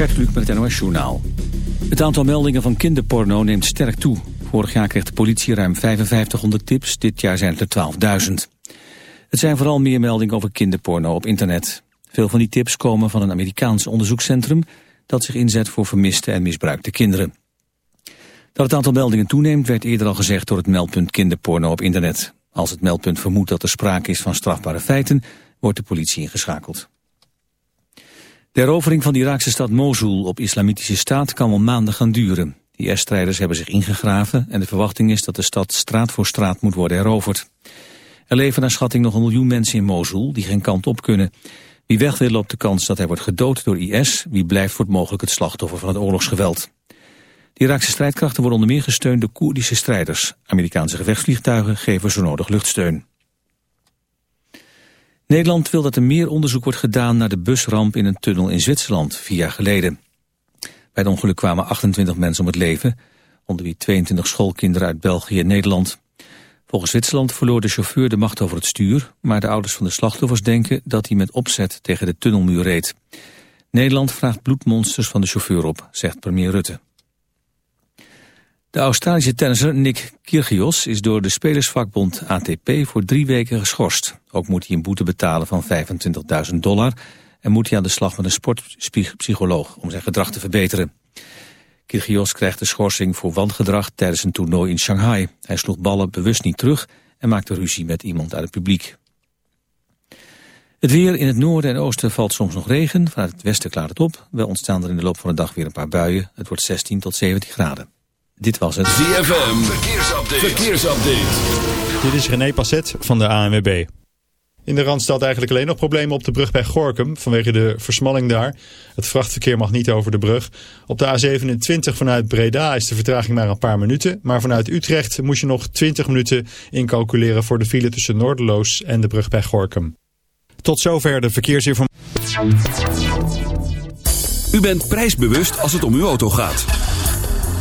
Gert met het NOS Journaal. Het aantal meldingen van kinderporno neemt sterk toe. Vorig jaar kreeg de politie ruim 5500 tips, dit jaar zijn het er 12.000. Het zijn vooral meer meldingen over kinderporno op internet. Veel van die tips komen van een Amerikaans onderzoekscentrum... dat zich inzet voor vermiste en misbruikte kinderen. Dat het aantal meldingen toeneemt werd eerder al gezegd door het meldpunt kinderporno op internet. Als het meldpunt vermoedt dat er sprake is van strafbare feiten, wordt de politie ingeschakeld. De herovering van de Iraakse stad Mosul op islamitische staat kan wel maanden gaan duren. De IS-strijders hebben zich ingegraven en de verwachting is dat de stad straat voor straat moet worden heroverd. Er leven naar schatting nog een miljoen mensen in Mosul die geen kant op kunnen. Wie weg wil loopt de kans dat hij wordt gedood door IS, wie blijft wordt mogelijk het slachtoffer van het oorlogsgeweld. De Iraakse strijdkrachten worden onder meer gesteund door Koerdische strijders. Amerikaanse gevechtsvliegtuigen geven zo nodig luchtsteun. Nederland wil dat er meer onderzoek wordt gedaan naar de busramp in een tunnel in Zwitserland vier jaar geleden. Bij het ongeluk kwamen 28 mensen om het leven, onder wie 22 schoolkinderen uit België en Nederland. Volgens Zwitserland verloor de chauffeur de macht over het stuur, maar de ouders van de slachtoffers denken dat hij met opzet tegen de tunnelmuur reed. Nederland vraagt bloedmonsters van de chauffeur op, zegt premier Rutte. De Australische tennisser Nick Kyrgios is door de spelersvakbond ATP voor drie weken geschorst. Ook moet hij een boete betalen van 25.000 dollar en moet hij aan de slag met een sportpsycholoog om zijn gedrag te verbeteren. Kyrgios krijgt de schorsing voor wangedrag tijdens een toernooi in Shanghai. Hij sloeg ballen bewust niet terug en maakte ruzie met iemand uit het publiek. Het weer in het noorden en oosten valt soms nog regen. Vanuit het westen klaart het op. Wel ontstaan er in de loop van de dag weer een paar buien. Het wordt 16 tot 17 graden. Dit was het. ZFM, verkeersupdate. verkeersupdate. Dit is René Passet van de ANWB. In de Randstad eigenlijk alleen nog problemen op de brug bij Gorkum vanwege de versmalling daar. Het vrachtverkeer mag niet over de brug. Op de A27 vanuit Breda is de vertraging maar een paar minuten. Maar vanuit Utrecht moet je nog 20 minuten incalculeren voor de file tussen Noorderloos en de brug bij Gorkum. Tot zover de verkeersinformatie. U bent prijsbewust als het om uw auto gaat.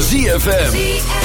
ZFM.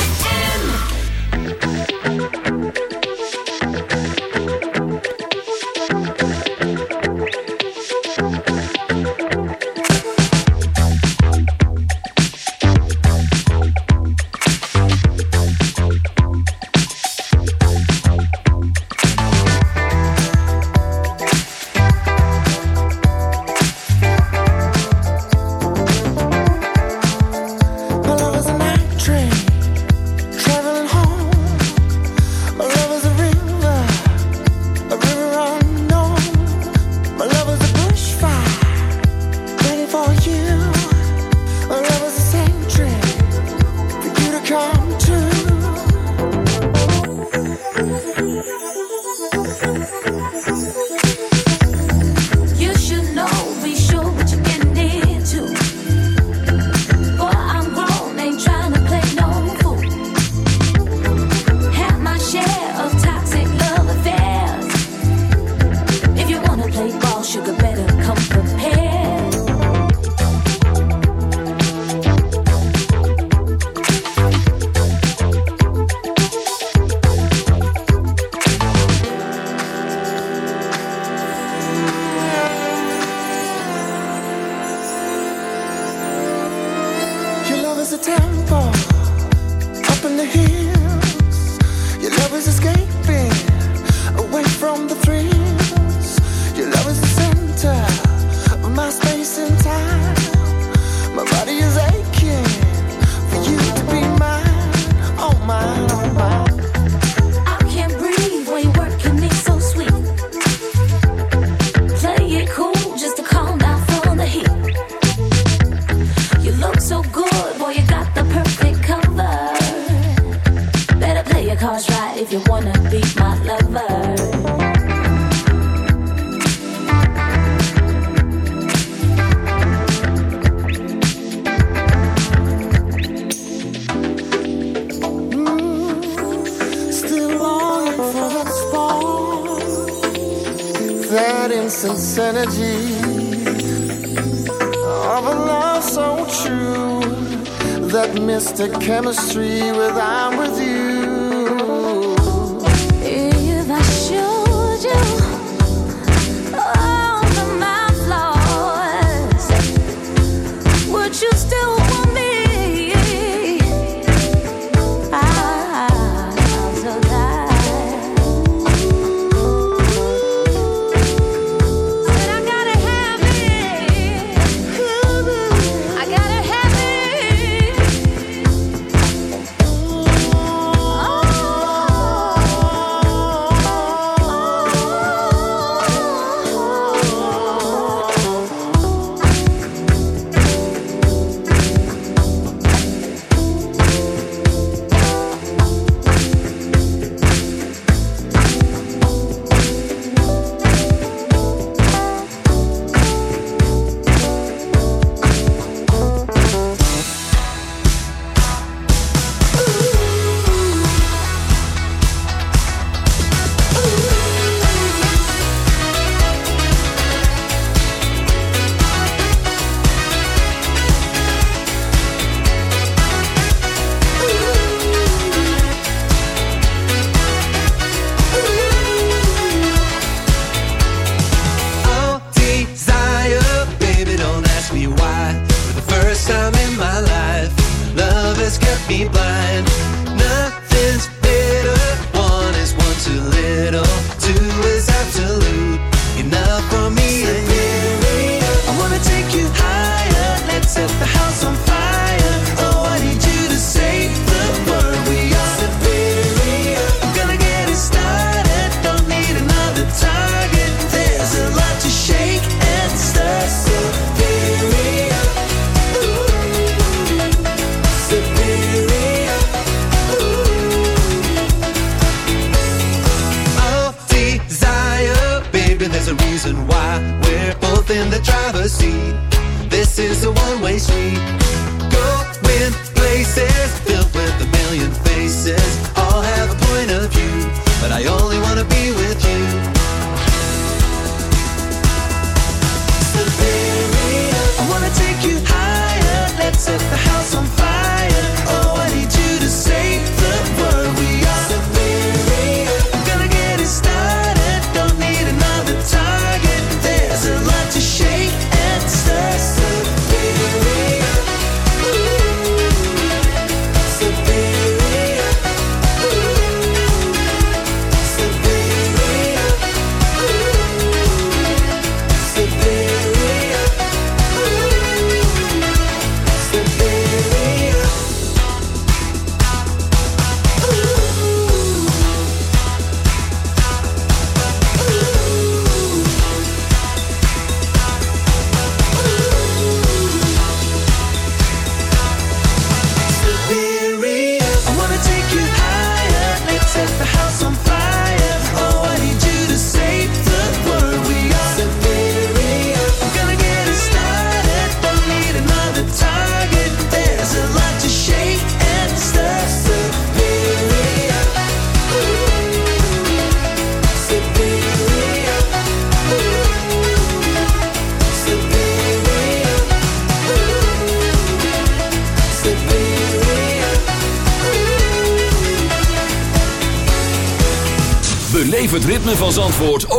the chemistry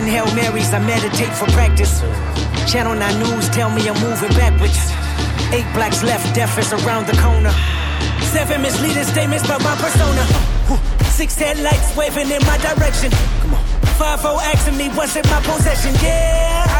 10 Hail Marys, I meditate for practice. Channel 9 News tell me I'm moving backwards. Eight blacks left, death is around the corner. Seven misleading statements about my persona. Six headlights waving in my direction. Come on. 5 action me what's in my possession, yeah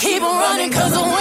keep on running 'cause the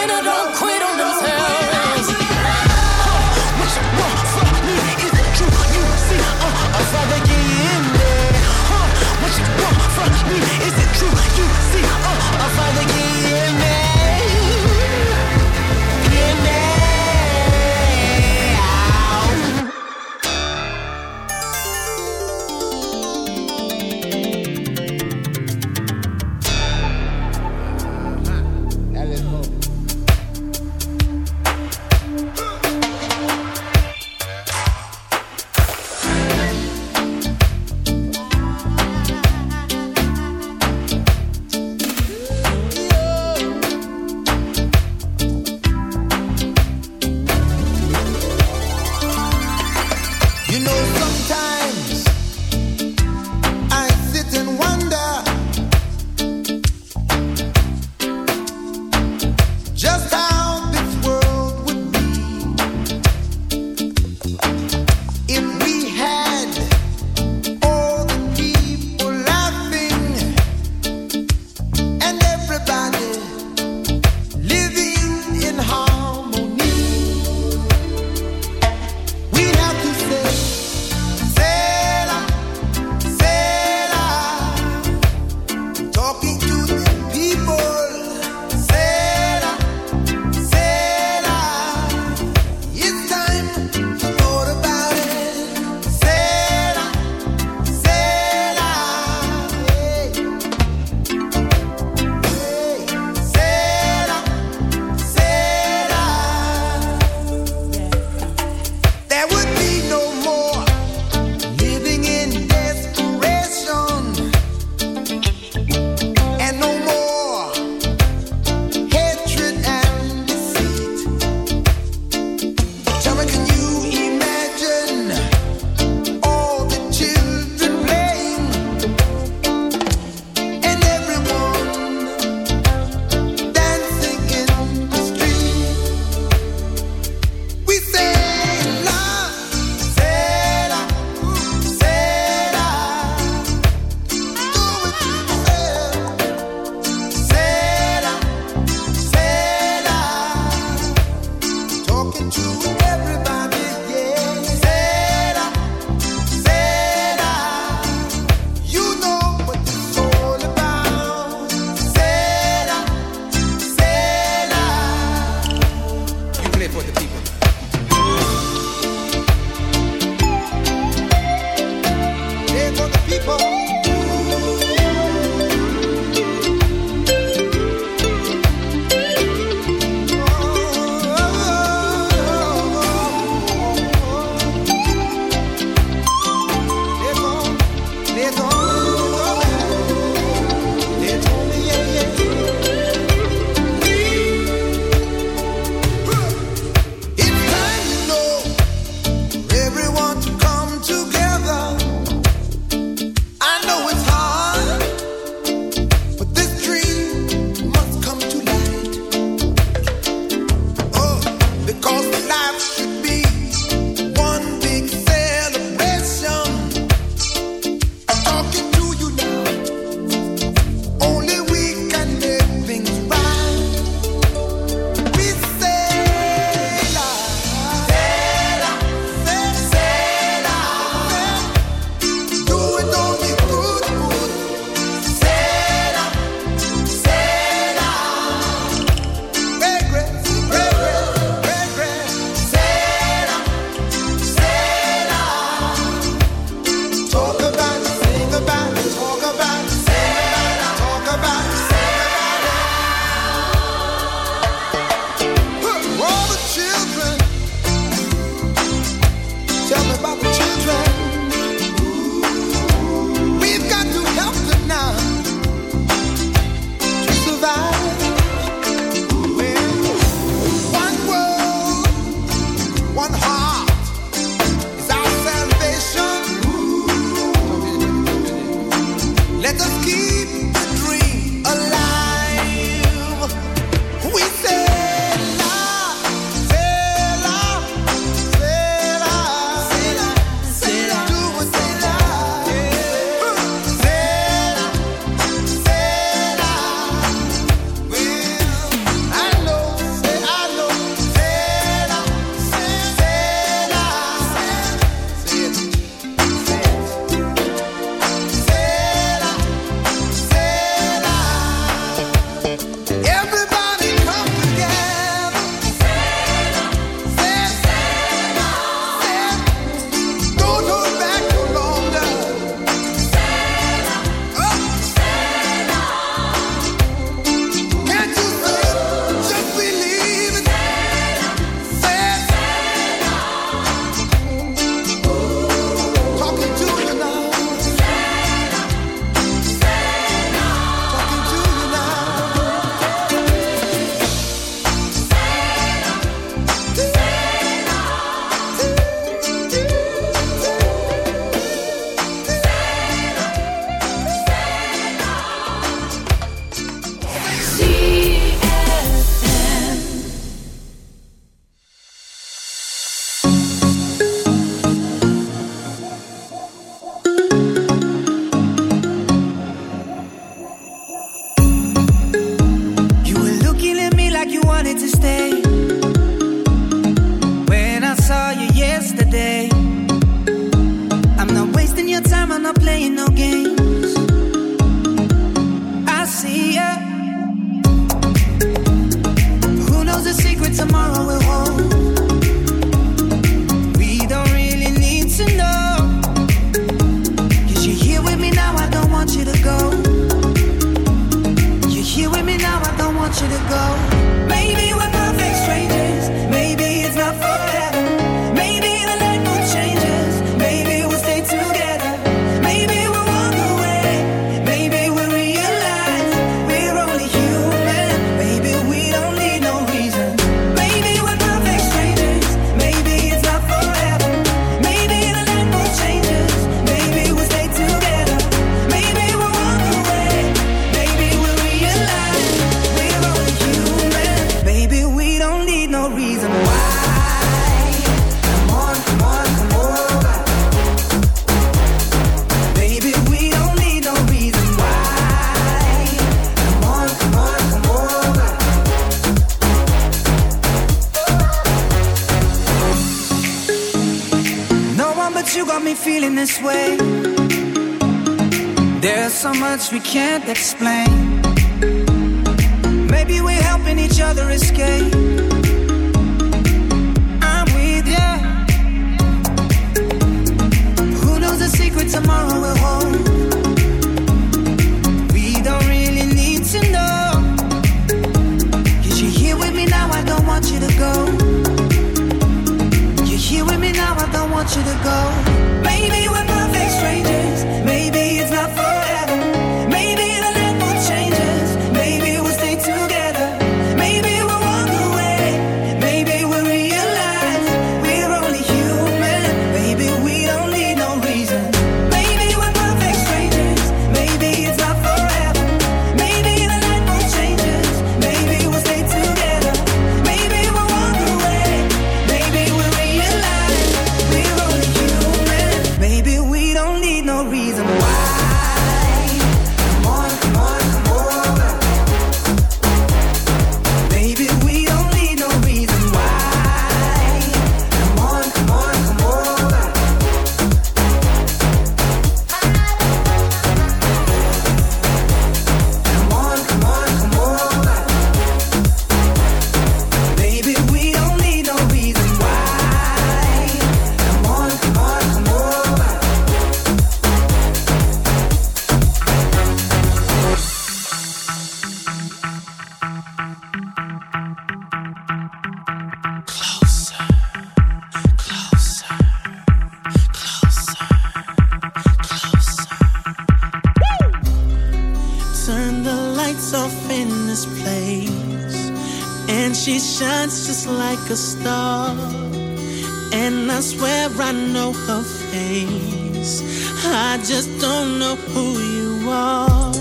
her face. I just don't know who you are.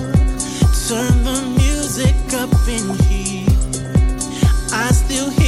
Turn the music up in here. I still hear.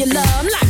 you love. I'm like